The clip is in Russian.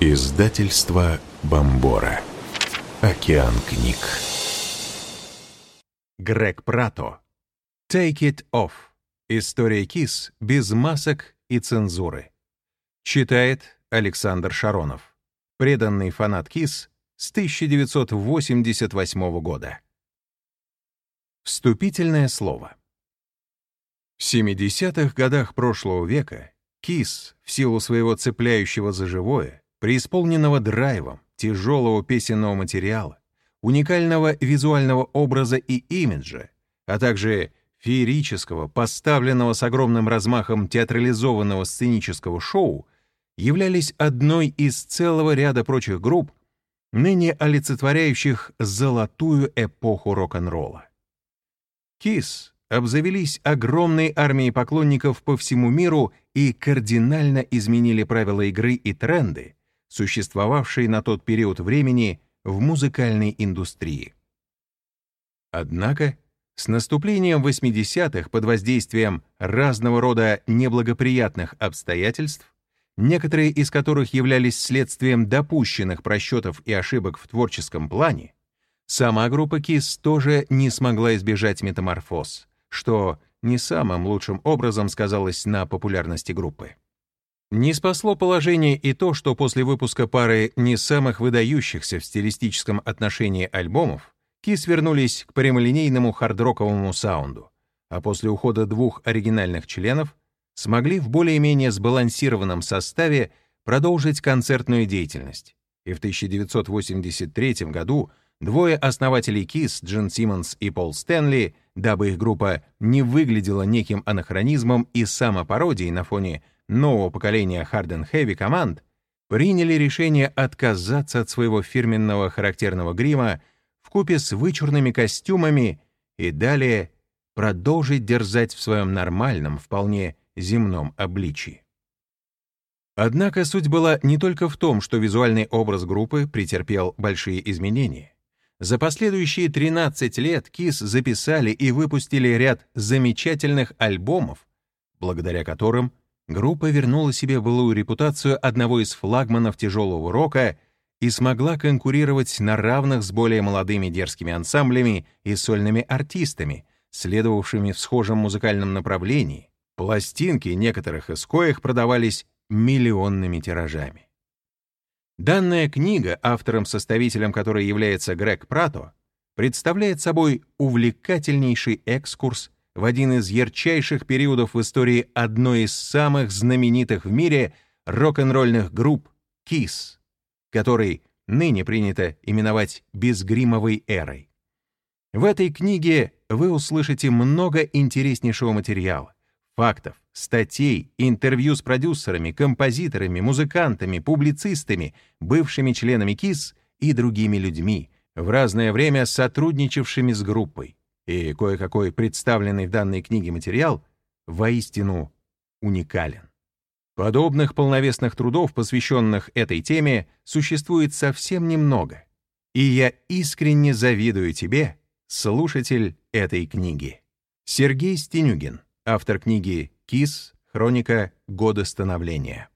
Издательство Бомбора. Океан книг. Грег Прато. Take it off. История кис без масок и цензуры. Читает Александр Шаронов. Преданный фанат кис с 1988 года. Вступительное слово. В 70-х годах прошлого века Кис, в силу своего цепляющего за живое, преисполненного драйвом, тяжелого песенного материала, уникального визуального образа и имиджа, а также феерического, поставленного с огромным размахом театрализованного сценического шоу, являлись одной из целого ряда прочих групп, ныне олицетворяющих золотую эпоху рок-н-ролла. Кис обзавелись огромной армией поклонников по всему миру и кардинально изменили правила игры и тренды, существовавшие на тот период времени в музыкальной индустрии. Однако, с наступлением 80-х под воздействием разного рода неблагоприятных обстоятельств, некоторые из которых являлись следствием допущенных просчетов и ошибок в творческом плане, сама группа KISS тоже не смогла избежать метаморфоз, что не самым лучшим образом сказалось на популярности группы. Не спасло положение и то, что после выпуска пары не самых выдающихся в стилистическом отношении альбомов Кис вернулись к прямолинейному хардроковому саунду, а после ухода двух оригинальных членов смогли в более-менее сбалансированном составе продолжить концертную деятельность. И в 1983 году двое основателей Kiss, Джин Симмонс и Пол Стэнли, дабы их группа не выглядела неким анахронизмом и самопародией на фоне нового поколения Hard and Heavy команд приняли решение отказаться от своего фирменного характерного грима в купе с вычурными костюмами и далее продолжить дерзать в своем нормальном, вполне земном обличии. Однако суть была не только в том, что визуальный образ группы претерпел большие изменения. За последующие 13 лет KISS записали и выпустили ряд замечательных альбомов, благодаря которым группа вернула себе былую репутацию одного из флагманов тяжелого рока и смогла конкурировать на равных с более молодыми дерзкими ансамблями и сольными артистами, следовавшими в схожем музыкальном направлении. Пластинки некоторых из коих продавались миллионными тиражами. Данная книга, автором-составителем которой является Грег Прато, представляет собой увлекательнейший экскурс в один из ярчайших периодов в истории одной из самых знаменитых в мире рок-н-ролльных групп KISS, который ныне принято именовать безгримовой эрой. В этой книге вы услышите много интереснейшего материала, фактов, статей, интервью с продюсерами, композиторами, музыкантами, публицистами, бывшими членами КИС и другими людьми, в разное время сотрудничавшими с группой и кое-какой представленный в данной книге материал воистину уникален. Подобных полновесных трудов, посвященных этой теме, существует совсем немного. И я искренне завидую тебе, слушатель этой книги. Сергей Стенюгин, автор книги «КИС. Хроника года становления».